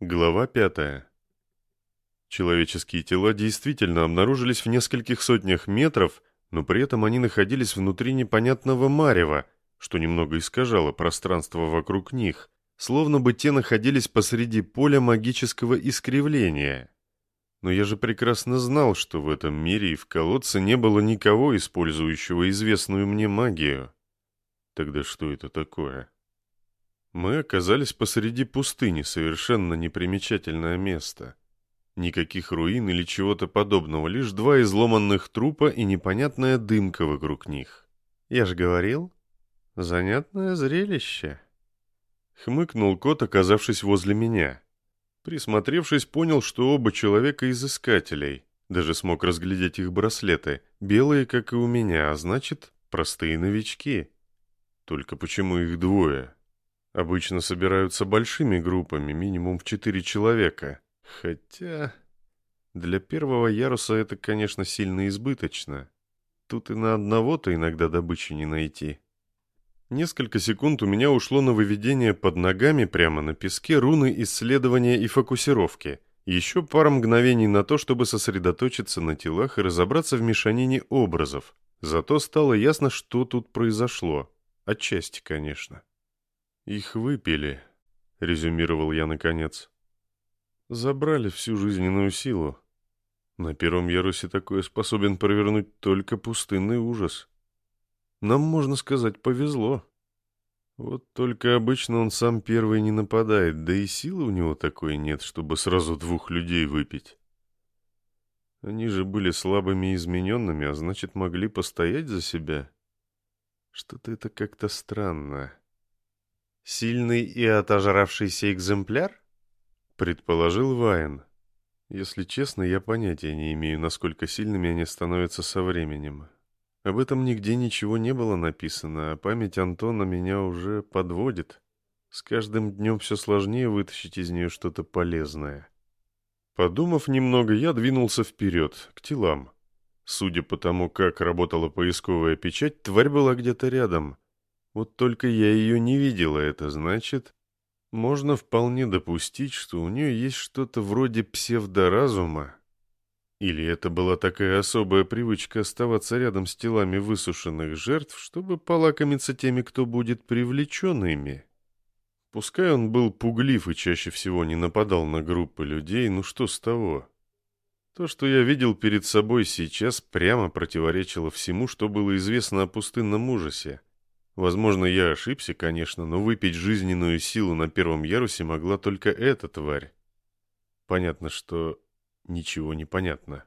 Глава пятая. Человеческие тела действительно обнаружились в нескольких сотнях метров, но при этом они находились внутри непонятного марева, что немного искажало пространство вокруг них, словно бы те находились посреди поля магического искривления. Но я же прекрасно знал, что в этом мире и в колодце не было никого, использующего известную мне магию. Тогда что это такое? Мы оказались посреди пустыни, совершенно непримечательное место. Никаких руин или чего-то подобного, лишь два изломанных трупа и непонятная дымка вокруг них. Я же говорил, занятное зрелище. Хмыкнул кот, оказавшись возле меня. Присмотревшись, понял, что оба человека из искателей. Даже смог разглядеть их браслеты, белые, как и у меня, а значит, простые новички. Только почему их двое? Обычно собираются большими группами, минимум в четыре человека. Хотя... Для первого яруса это, конечно, сильно избыточно. Тут и на одного-то иногда добычи не найти. Несколько секунд у меня ушло на выведение под ногами прямо на песке руны исследования и фокусировки. Еще пара мгновений на то, чтобы сосредоточиться на телах и разобраться в мешанине образов. Зато стало ясно, что тут произошло. Отчасти, конечно. «Их выпили», — резюмировал я наконец. «Забрали всю жизненную силу. На первом ярусе такое способен провернуть только пустынный ужас. Нам, можно сказать, повезло. Вот только обычно он сам первый не нападает, да и силы у него такой нет, чтобы сразу двух людей выпить. Они же были слабыми и измененными, а значит, могли постоять за себя. Что-то это как-то странно». «Сильный и отожравшийся экземпляр?» — предположил Вайн. «Если честно, я понятия не имею, насколько сильными они становятся со временем. Об этом нигде ничего не было написано, а память Антона меня уже подводит. С каждым днем все сложнее вытащить из нее что-то полезное». Подумав немного, я двинулся вперед, к телам. Судя по тому, как работала поисковая печать, тварь была где-то рядом — вот только я ее не видела, это значит... Можно вполне допустить, что у нее есть что-то вроде псевдоразума. Или это была такая особая привычка оставаться рядом с телами высушенных жертв, чтобы полакомиться теми, кто будет привлечен ими. Пускай он был пуглив и чаще всего не нападал на группы людей, ну что с того? То, что я видел перед собой сейчас, прямо противоречило всему, что было известно о пустынном ужасе. Возможно, я ошибся, конечно, но выпить жизненную силу на первом ярусе могла только эта тварь. Понятно, что ничего не понятно.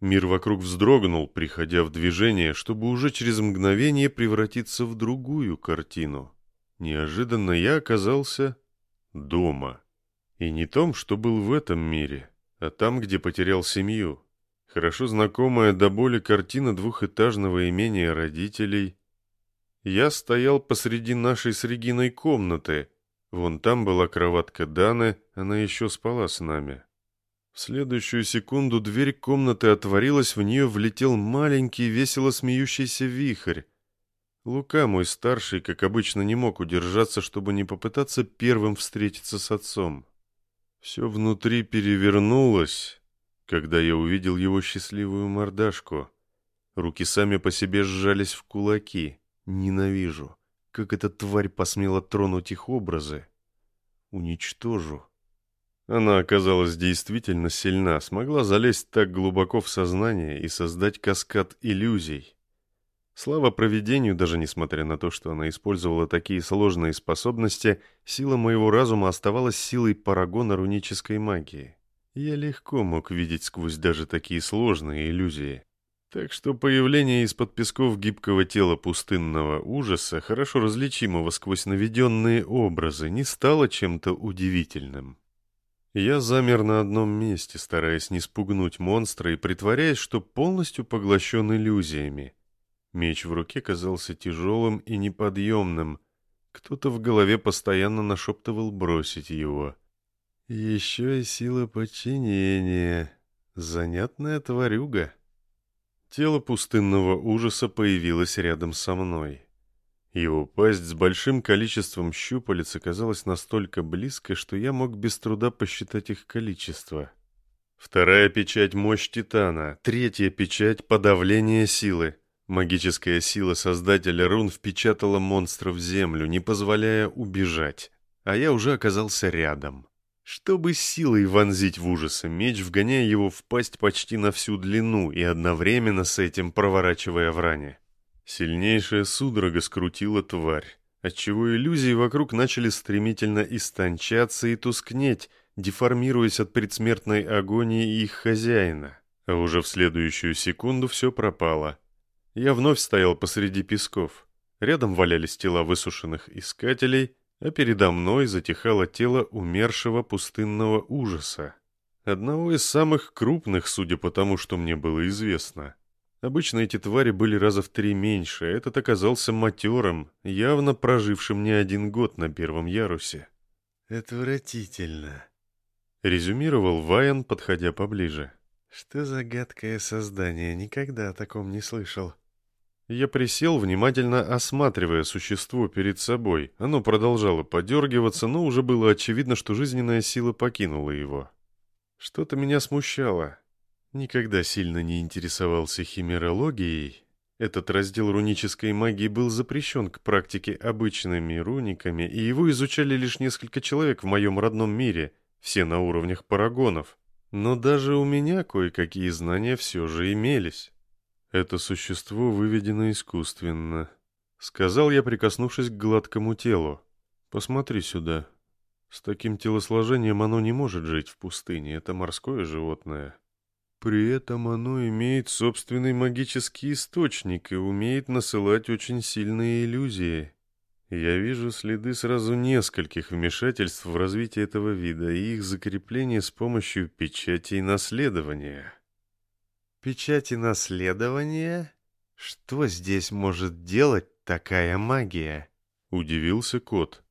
Мир вокруг вздрогнул, приходя в движение, чтобы уже через мгновение превратиться в другую картину. Неожиданно я оказался дома. И не том, что был в этом мире, а там, где потерял семью. Хорошо знакомая до боли картина двухэтажного имения родителей – я стоял посреди нашей с Региной комнаты. Вон там была кроватка Даны, она еще спала с нами. В следующую секунду дверь комнаты отворилась, в нее влетел маленький, весело смеющийся вихрь. Лука, мой старший, как обычно, не мог удержаться, чтобы не попытаться первым встретиться с отцом. Все внутри перевернулось, когда я увидел его счастливую мордашку. Руки сами по себе сжались в кулаки. Ненавижу, как эта тварь посмела тронуть их образы. Уничтожу. Она оказалась действительно сильна, смогла залезть так глубоко в сознание и создать каскад иллюзий. Слава провидению, даже несмотря на то, что она использовала такие сложные способности, сила моего разума оставалась силой парагона рунической магии. Я легко мог видеть сквозь даже такие сложные иллюзии. Так что появление из-под песков гибкого тела пустынного ужаса, хорошо различимого сквозь наведенные образы, не стало чем-то удивительным. Я замер на одном месте, стараясь не спугнуть монстра и притворяясь, что полностью поглощен иллюзиями. Меч в руке казался тяжелым и неподъемным. Кто-то в голове постоянно нашептывал бросить его. Еще и сила подчинения. Занятная тварюга. Тело пустынного ужаса появилось рядом со мной. Его пасть с большим количеством щупалец оказалась настолько близко, что я мог без труда посчитать их количество. Вторая печать — мощь Титана, третья печать — подавление силы. Магическая сила Создателя рун впечатала монстра в землю, не позволяя убежать, а я уже оказался рядом. Чтобы силой вонзить в ужасы меч, вгоняя его в пасть почти на всю длину и одновременно с этим проворачивая в ране. Сильнейшая судорога скрутила тварь, отчего иллюзии вокруг начали стремительно истончаться и тускнеть, деформируясь от предсмертной агонии их хозяина. А уже в следующую секунду все пропало. Я вновь стоял посреди песков. Рядом валялись тела высушенных искателей, а передо мной затихало тело умершего пустынного ужаса. Одного из самых крупных, судя по тому, что мне было известно. Обычно эти твари были раза в три меньше, а этот оказался матерым, явно прожившим не один год на первом ярусе. «Отвратительно», — резюмировал Вайан, подходя поближе. «Что за гадкое создание? Никогда о таком не слышал». Я присел, внимательно осматривая существо перед собой. Оно продолжало подергиваться, но уже было очевидно, что жизненная сила покинула его. Что-то меня смущало. Никогда сильно не интересовался химерологией. Этот раздел рунической магии был запрещен к практике обычными руниками, и его изучали лишь несколько человек в моем родном мире, все на уровнях парагонов. Но даже у меня кое-какие знания все же имелись. Это существо выведено искусственно. Сказал я, прикоснувшись к гладкому телу. Посмотри сюда. С таким телосложением оно не может жить в пустыне, это морское животное. При этом оно имеет собственный магический источник и умеет насылать очень сильные иллюзии. Я вижу следы сразу нескольких вмешательств в развитие этого вида и их закрепление с помощью печати наследования. Печати наследования? Что здесь может делать такая магия? Удивился кот.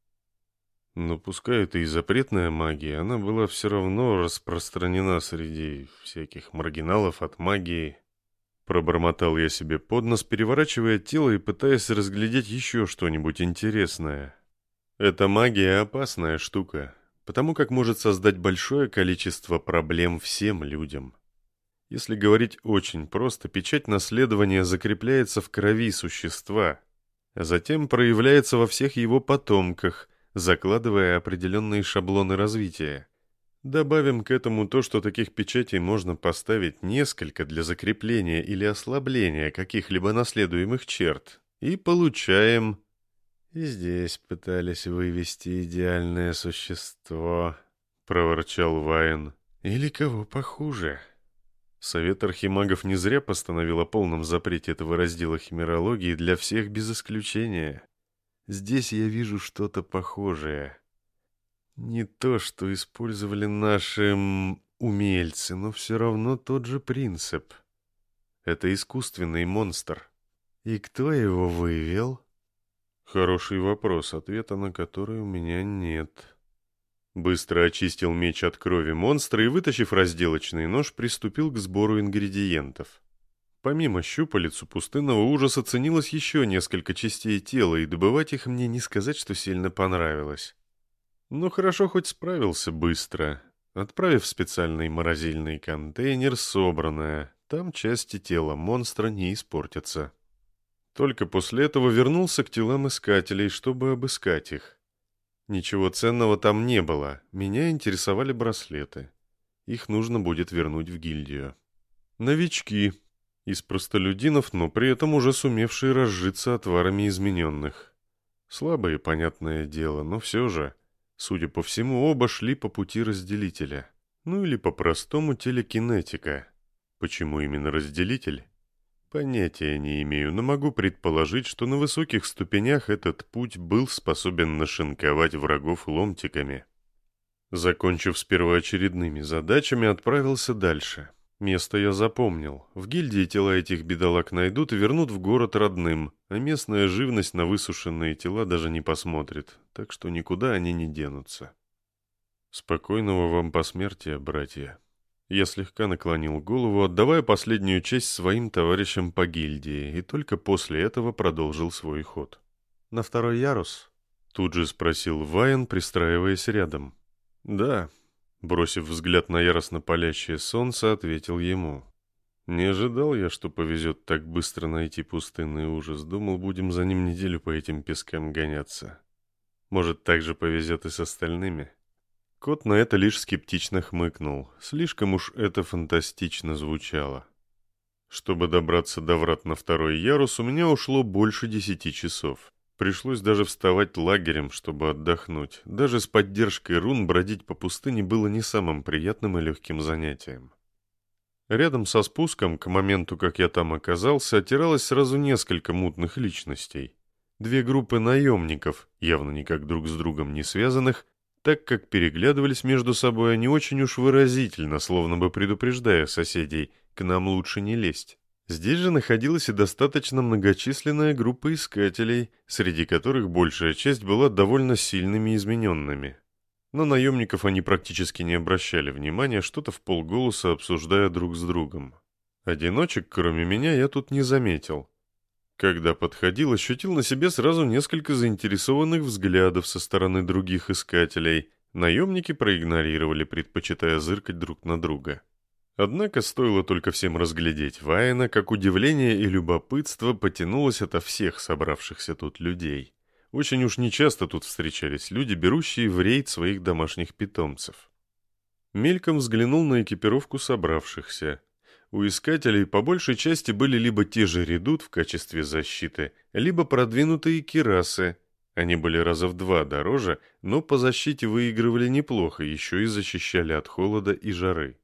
Но пускай это и запретная магия, она была все равно распространена среди всяких маргиналов от магии. Пробормотал я себе под нос, переворачивая тело и пытаясь разглядеть еще что-нибудь интересное. Эта магия опасная штука, потому как может создать большое количество проблем всем людям. Если говорить очень просто, печать наследования закрепляется в крови существа, а затем проявляется во всех его потомках – закладывая определенные шаблоны развития. Добавим к этому то, что таких печатей можно поставить несколько для закрепления или ослабления каких-либо наследуемых черт, и получаем... «И здесь пытались вывести идеальное существо», — проворчал Вайн. «Или кого похуже». Совет архимагов не зря постановил о полном запрете этого раздела химерологии для всех без исключения. Здесь я вижу что-то похожее. Не то, что использовали наши умельцы, но все равно тот же принцип. Это искусственный монстр. И кто его вывел? Хороший вопрос, ответа на который у меня нет. Быстро очистил меч от крови монстра и, вытащив разделочный нож, приступил к сбору ингредиентов. Помимо щупалец у пустынного ужаса ценилось еще несколько частей тела, и добывать их мне не сказать, что сильно понравилось. Но хорошо хоть справился быстро, отправив в специальный морозильный контейнер собранное. Там части тела монстра не испортятся. Только после этого вернулся к телам искателей, чтобы обыскать их. Ничего ценного там не было, меня интересовали браслеты. Их нужно будет вернуть в гильдию. Новички, из простолюдинов, но при этом уже сумевшие разжиться отварами измененных. Слабое, понятное дело, но все же, судя по всему, оба шли по пути разделителя. Ну или по-простому телекинетика. Почему именно разделитель? Понятия не имею, но могу предположить, что на высоких ступенях этот путь был способен нашинковать врагов ломтиками. Закончив с первоочередными задачами, отправился дальше. Место я запомнил. В гильдии тела этих бедолаг найдут и вернут в город родным, а местная живность на высушенные тела даже не посмотрит, так что никуда они не денутся. Спокойного вам посмертия, братья. Я слегка наклонил голову, отдавая последнюю честь своим товарищам по гильдии, и только после этого продолжил свой ход. На второй ярус?» Тут же спросил Вайн, пристраиваясь рядом. «Да», — бросив взгляд на яростно палящее солнце, ответил ему. «Не ожидал я, что повезет так быстро найти пустынный ужас. Думал, будем за ним неделю по этим пескам гоняться. Может, так же повезет и с остальными?» Кот на это лишь скептично хмыкнул. Слишком уж это фантастично звучало. Чтобы добраться до врат на второй ярус, у меня ушло больше десяти часов. Пришлось даже вставать лагерем, чтобы отдохнуть. Даже с поддержкой рун бродить по пустыне было не самым приятным и легким занятием. Рядом со спуском, к моменту, как я там оказался, отиралось сразу несколько мутных личностей. Две группы наемников, явно никак друг с другом не связанных, так как переглядывались между собой они очень уж выразительно, словно бы предупреждая соседей, к нам лучше не лезть. Здесь же находилась и достаточно многочисленная группа искателей, среди которых большая часть была довольно сильными измененными. Но наемников они практически не обращали внимания, что-то в полголоса обсуждая друг с другом. Одиночек, кроме меня, я тут не заметил. Когда подходил, ощутил на себе сразу несколько заинтересованных взглядов со стороны других искателей. Наемники проигнорировали, предпочитая зыркать друг на друга. Однако стоило только всем разглядеть Вайна, как удивление и любопытство потянулось ото всех собравшихся тут людей. Очень уж нечасто тут встречались люди, берущие в рейд своих домашних питомцев. Мельком взглянул на экипировку собравшихся. У искателей по большей части были либо те же редут в качестве защиты, либо продвинутые кирасы. Они были раза в два дороже, но по защите выигрывали неплохо, еще и защищали от холода и жары.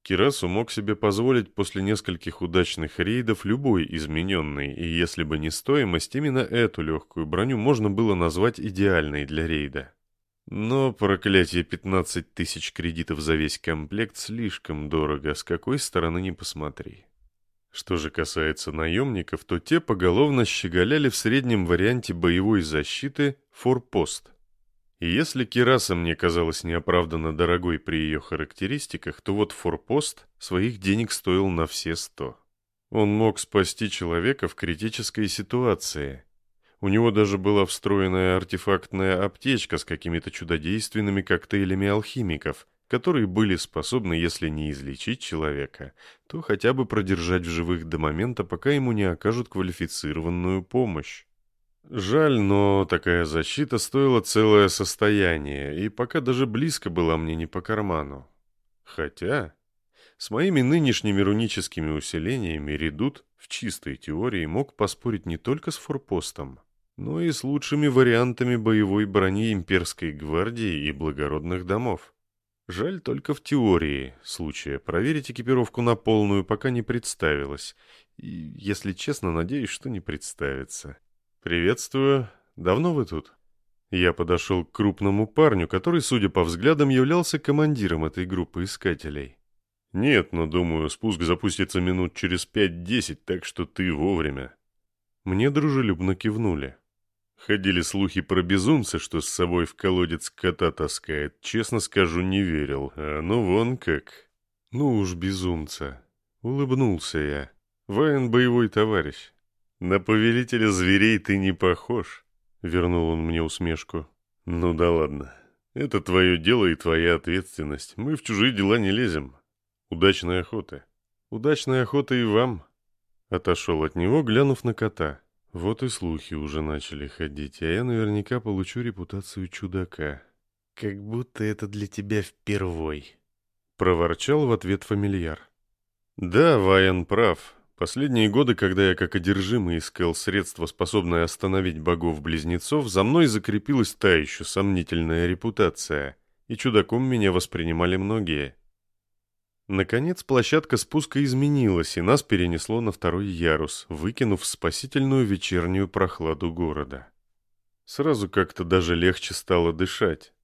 Кирасу мог себе позволить после нескольких удачных рейдов любой измененный, и если бы не стоимость, именно эту легкую броню можно было назвать идеальной для рейда. Но проклятие 15 тысяч кредитов за весь комплект слишком дорого, с какой стороны не посмотри. Что же касается наемников, то те поголовно щеголяли в среднем варианте боевой защиты форпост. И если Кираса мне казалась неоправданно дорогой при ее характеристиках, то вот форпост своих денег стоил на все сто. Он мог спасти человека в критической ситуации, у него даже была встроенная артефактная аптечка с какими-то чудодейственными коктейлями алхимиков, которые были способны, если не излечить человека, то хотя бы продержать в живых до момента, пока ему не окажут квалифицированную помощь. Жаль, но такая защита стоила целое состояние, и пока даже близко была мне не по карману. Хотя, с моими нынешними руническими усилениями редут в чистой теории мог поспорить не только с форпостом, но и с лучшими вариантами боевой брони имперской гвардии и благородных домов. Жаль только в теории случая проверить экипировку на полную пока не представилось, и, если честно, надеюсь, что не представится. «Приветствую. Давно вы тут?» Я подошел к крупному парню, который, судя по взглядам, являлся командиром этой группы искателей. «Нет, но, думаю, спуск запустится минут через пять-десять, так что ты вовремя». Мне дружелюбно кивнули. Ходили слухи про безумца, что с собой в колодец кота таскает. Честно скажу, не верил. А ну вон как. Ну уж безумца. Улыбнулся я. Воин боевой товарищ. На повелителя зверей ты не похож. Вернул он мне усмешку. Ну да ладно. Это твое дело и твоя ответственность. Мы в чужие дела не лезем. Удачной охоты. Удачной охоты и вам. Отошел от него, глянув на кота. Вот и слухи уже начали ходить, а я наверняка получу репутацию чудака. Как будто это для тебя впервой. Проворчал в ответ фамильяр. Да, Ваян прав. Последние годы, когда я как одержимый искал средства, способные остановить богов-близнецов, за мной закрепилась та еще сомнительная репутация, и чудаком меня воспринимали многие. Наконец площадка спуска изменилась, и нас перенесло на второй ярус, выкинув спасительную вечернюю прохладу города. Сразу как-то даже легче стало дышать.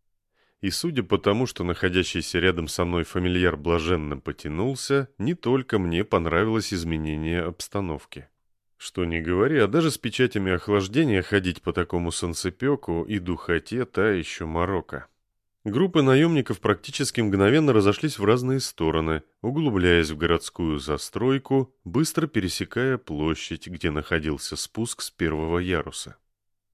И судя по тому, что находящийся рядом со мной фамильяр блаженно потянулся, не только мне понравилось изменение обстановки. Что не говори, а даже с печатями охлаждения ходить по такому солнцепеку и духоте та еще морока. Группы наемников практически мгновенно разошлись в разные стороны, углубляясь в городскую застройку, быстро пересекая площадь, где находился спуск с первого яруса.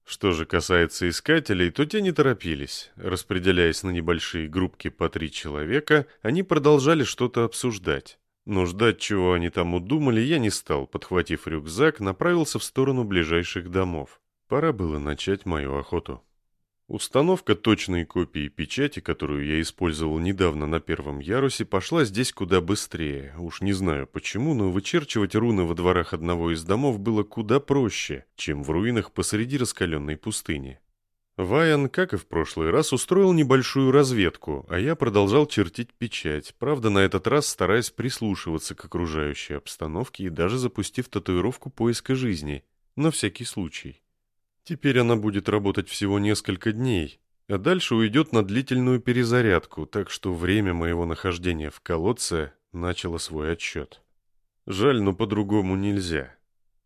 Что же касается искателей, то те не торопились. Распределяясь на небольшие группки по три человека, они продолжали что-то обсуждать. Но ждать, чего они там удумали, я не стал. Подхватив рюкзак, направился в сторону ближайших домов. Пора было начать мою охоту. Установка точной копии печати, которую я использовал недавно на первом ярусе, пошла здесь куда быстрее. Уж не знаю почему, но вычерчивать руны во дворах одного из домов было куда проще, чем в руинах посреди раскаленной пустыни. Ваян, как и в прошлый раз, устроил небольшую разведку, а я продолжал чертить печать, правда, на этот раз стараясь прислушиваться к окружающей обстановке и даже запустив татуировку поиска жизни, на всякий случай. Теперь она будет работать всего несколько дней, а дальше уйдет на длительную перезарядку, так что время моего нахождения в колодце начало свой отсчет. Жаль, но по-другому нельзя.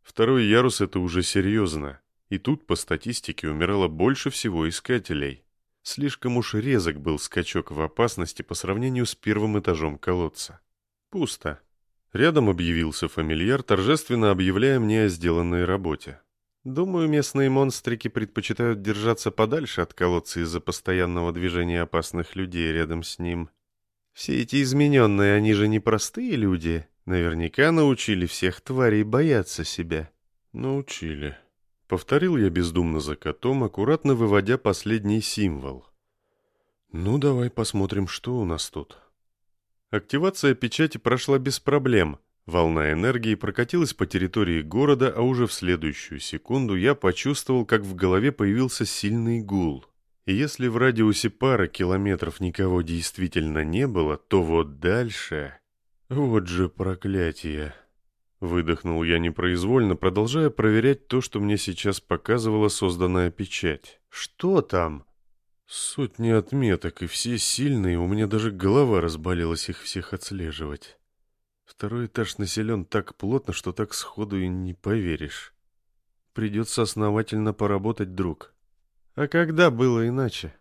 Второй ярус — это уже серьезно, и тут по статистике умирало больше всего искателей. Слишком уж резок был скачок в опасности по сравнению с первым этажом колодца. Пусто. Рядом объявился фамильяр, торжественно объявляя мне о сделанной работе. Думаю, местные монстрики предпочитают держаться подальше от колодца из-за постоянного движения опасных людей рядом с ним. Все эти измененные, они же не простые люди. Наверняка научили всех тварей бояться себя. Научили. Повторил я бездумно за котом, аккуратно выводя последний символ. Ну, давай посмотрим, что у нас тут. Активация печати прошла без проблем — Волна энергии прокатилась по территории города, а уже в следующую секунду я почувствовал, как в голове появился сильный гул. И если в радиусе пары километров никого действительно не было, то вот дальше... Вот же проклятие! Выдохнул я непроизвольно, продолжая проверять то, что мне сейчас показывала созданная печать. «Что там?» Сотни отметок, и все сильные, у меня даже голова разболелась их всех отслеживать. Второй этаж населен так плотно, что так сходу и не поверишь. Придется основательно поработать, друг. А когда было иначе?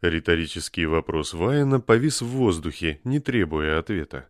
Риторический вопрос Вайена повис в воздухе, не требуя ответа.